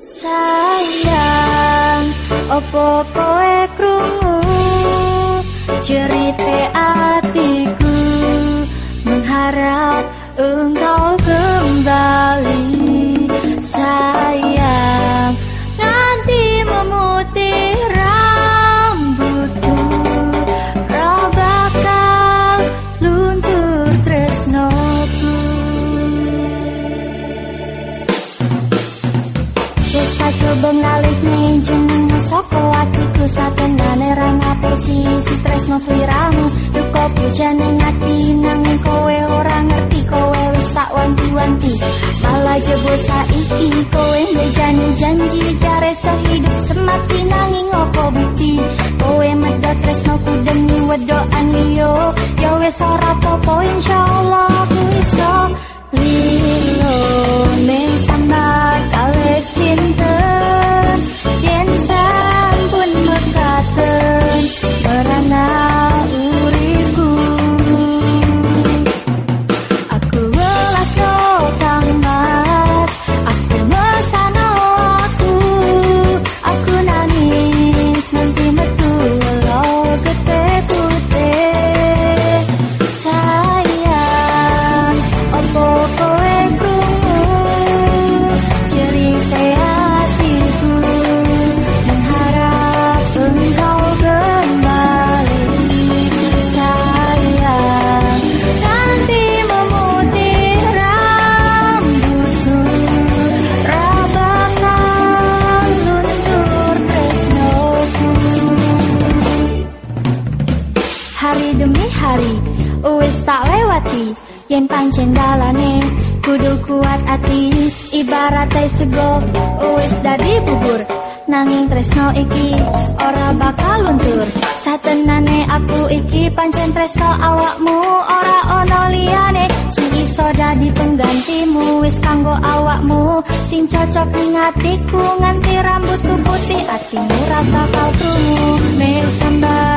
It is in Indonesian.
Sayang, opo kowe krungu cerita hatiku mengharap engkau Wis tak coba ngalih nih jeneng soko atiku satenane ra ngapesi si tresno sliramu? Duka bujane ngati nanging kowe ora ngerti kowe wis tak wanti-wanti. Malah jebul saiki kowe ngejani janji jare sehidup semati nanging opo bukti? Kowe medot tresno ku demi wedoan liyo ya wis ora Hari demi hari. Uwis tak lewati Yen pancen dalane. Kudu kuat ati Ibarat teh sego. Uwis dari bubur Nanging tresno iki Ora bakal luntur. Satenane aku iki Pancen tresno awakmu Ora ono liyane. Sing iso dadi penggantimu Wis kanggo awakmu. Sing cocok ning Nganti rambutku putih Atimu ra bakal krungu kalih sinten